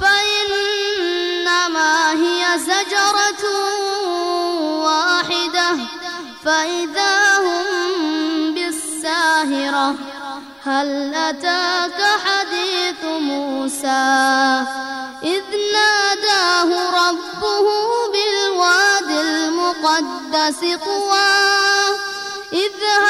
فإنما هي زجرة واحدة فإذا هم بالساهرة هل أتاك حديث موسى؟ إذ ناداه ربه بالواد المقدس طوى اذهب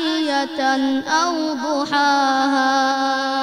عشية أو ضحاها.